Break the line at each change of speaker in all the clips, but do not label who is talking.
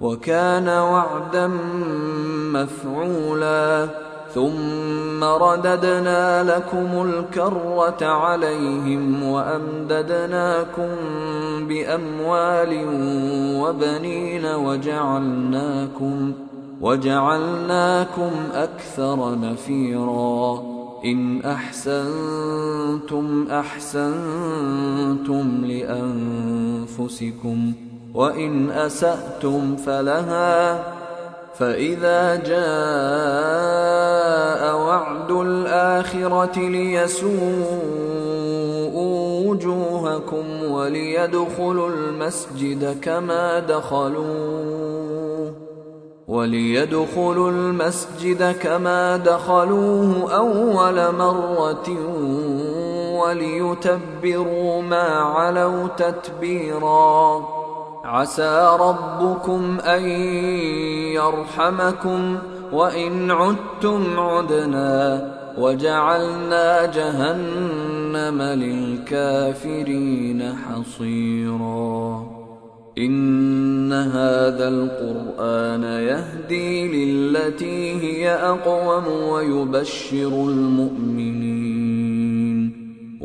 وكان وعدا مفعولا. ثم رددنا لكم الكرة عليهم وأمددناكم بأموال وبنين وجعلناكم وجعلناكم أكثر نفيرا. إن أحسنتم أحسنتم لأنفسكم. وإن أسأتم فلها فإذا جاء وعد الآخرة ليسوءوا وجوهكم وليدخلوا المسجد كما دخلوه وليدخلوا المسجد كما دخلوه أول مرة وليتبروا ما علوا تتبيراً. عسى ربكم أن يرحمكم وإن عدتم عدنا وجعلنا جهنم للكافرين حصيرا. إن هذا القرآن يهدي للتي هي أقوم ويبشر المؤمنين.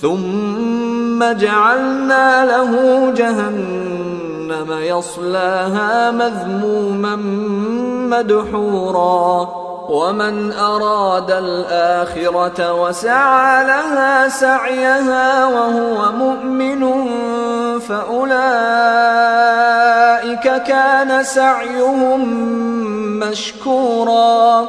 ثم جعلنا له جهنم يصلاها مذموما مدحورا. ومن أراد الآخرة وسعى لها سعيها وهو مؤمن فأولئك كان سعيهم مشكورا.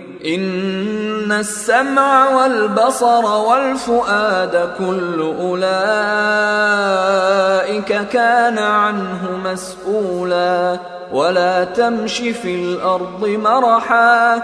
ان السمع والبصر والفؤاد كل اولئك كان عنه مسؤولا ولا تمش في الأرض مرحا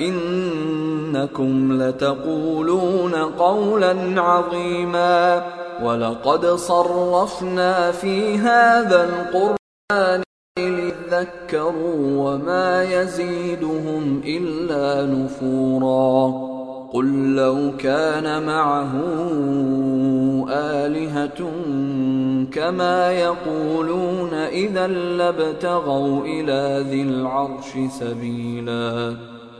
إنكم لتقولون قولا عظيما ولقد صرفنا في هذا القرآن ليذكروا وما يزيدهم إلا نفورا قل لو كان معه آلهة كما يقولون إذا لابتغوا إلى ذي العرش سبيلا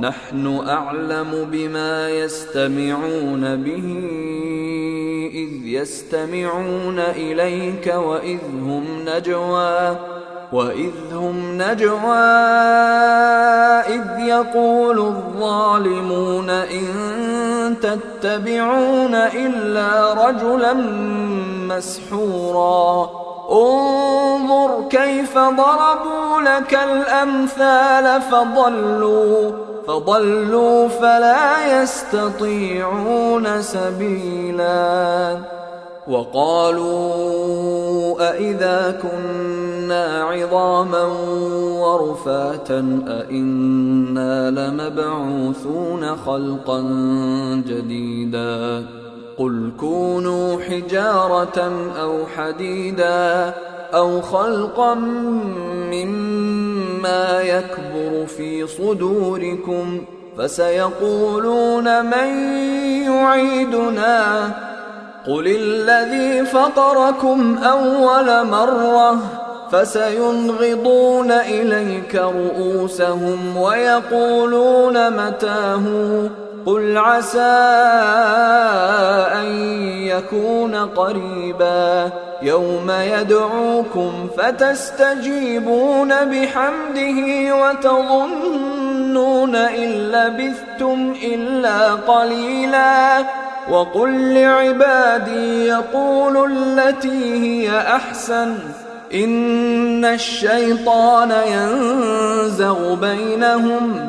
نحن أعلم بما يستمعون به إذ يستمعون إليك وإذ هم نجوى وإذ هم نجوى إذ يقول الظالمون إن تتبعون إلا رجلا مسحورا. انظر كيف ضربوا لك الأمثال فضلوا. فضلوا فلا يستطيعون سبيلا. وقالوا أإذا كنا عظاما ورفاتا أإنا لمبعوثون خلقا جديدا. قل كونوا حجارة أو حديدا أو خلقا مما يكبر في صدوركم فسيقولون من يعيدنا؟ قل الذي فطركم أول مرة فسينغضون إليك رؤوسهم ويقولون متاه؟ قل عسى أن يكون قريبا يوم يدعوكم فتستجيبون بحمده وتظنون إن لبثتم إلا قليلا وقل لعبادي يقولوا التي هي أحسن إن الشيطان ينزغ بينهم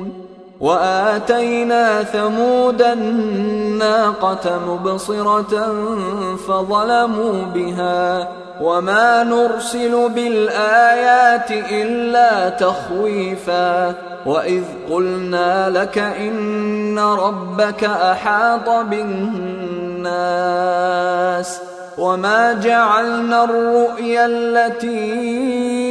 وآتينا ثمود الناقة مبصرة فظلموا بها وما نرسل بالآيات إلا تخويفا وإذ قلنا لك إن ربك أحاط بالناس وما جعلنا الرؤيا التي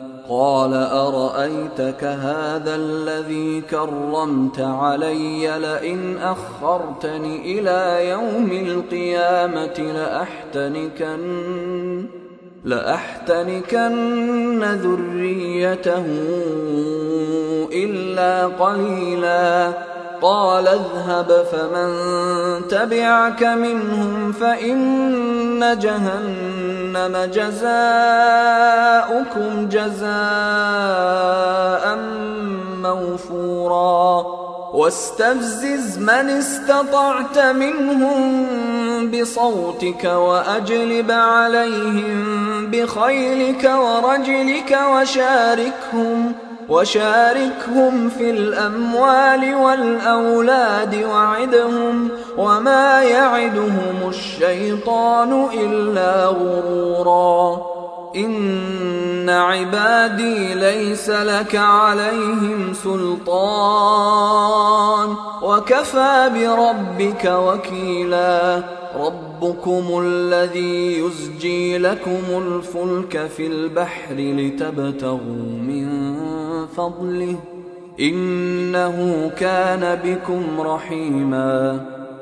قال أرأيتك هذا الذي كرمت علي لئن أخرتني إلى يوم القيامة لأحتنكن لأحتنكن ذريته إلا قليلاً. قال اذهب فمن تبعك منهم فإن جهنم جزاؤكم جزاء موفورا. واستفزز من استطعت منهم بصوتك وأجلب عليهم بخيلك ورجلك وشاركهم ۖ. وشاركهم في الأموال والأولاد وعدهم وما يعدهم الشيطان إلا غرورا. إن عبادي ليس لك عليهم سلطان وكفى بربك وكيلا ربكم الذي يزجي لكم الفلك في البحر لتبتغوا من فضله إنه كان بكم رحيماً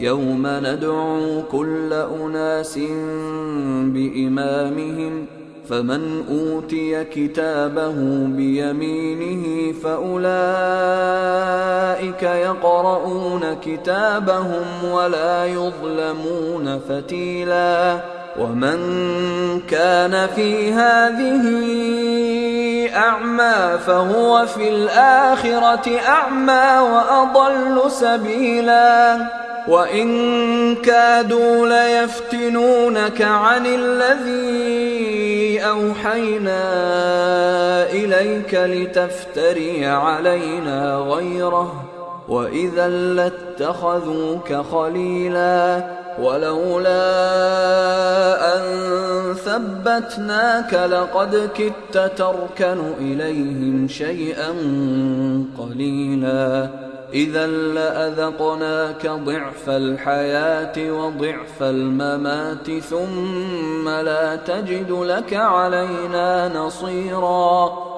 يوم ندعو كل أناس بإمامهم فمن أوتي كتابه بيمينه فأولئك يقرؤون كتابهم ولا يظلمون فتيلا. ومن كان في هذه أعمى فهو في الآخرة أعمى وأضل سبيلا. وإن كادوا ليفتنونك عن الذي أوحينا إليك لتفتري علينا غيره. واذا لاتخذوك خليلا ولولا ان ثبتناك لقد كدت تركن اليهم شيئا قليلا إذا لأذقناك ضعف الحياة وضعف الممات ثم لا تجد لك علينا نصيرا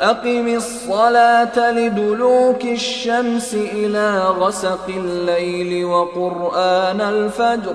أقم الصلاة لدلوك الشمس إلى غسق الليل وقرآن الفجر.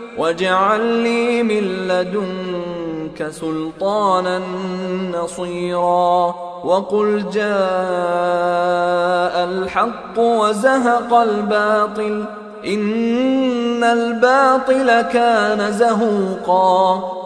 واجعل لي من لدنك سلطانا نصيرا وقل جاء الحق وزهق الباطل إن الباطل كان زهوقا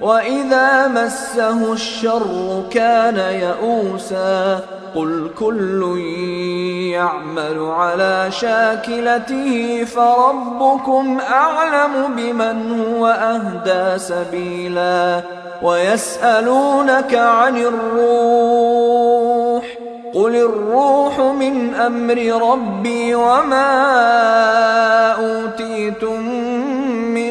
واذا مسه الشر كان يئوسا قل كل يعمل على شاكلته فربكم اعلم بمن هو اهدى سبيلا ويسالونك عن الروح قل الروح من أمر ربي وما اوتيتم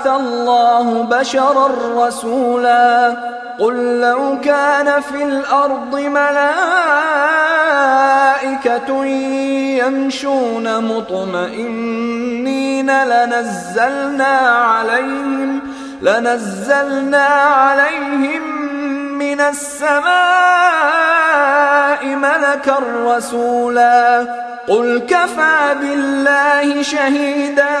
أبعث الله بشرا رسولا قل لو كان في الأرض ملائكة يمشون مطمئنين لنزلنا عليهم لنزلنا عليهم من السماء ملكا رسولا قل كفى بالله شهيدا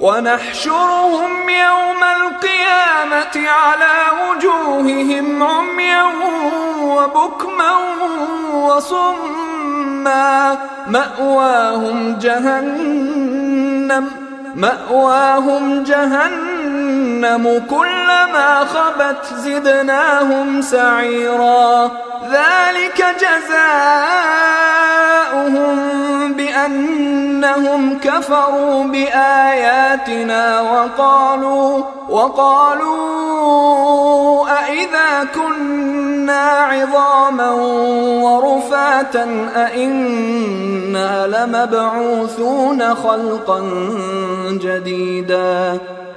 ونحشرهم يوم القيامة على وجوههم عميا وبكما وصما. مأواهم جهنم مأواهم جهنم. كلما خبت زدناهم سعيرا. ذلك جزاؤهم بأنهم كفروا بآياتنا وقالوا وقالوا أإذا كنا عظاما ورفاتا أإنا لمبعوثون خلقا جديدا.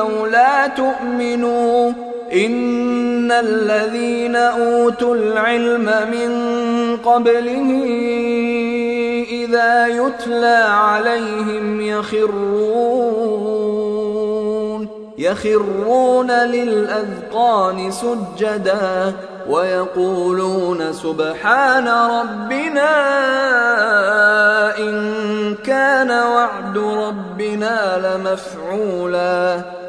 أو لا تؤمنوا إن الذين أوتوا العلم من قبله إذا يتلى عليهم يخرون يخرون للأذقان سجدا ويقولون سبحان ربنا إن كان وعد ربنا لمفعولا.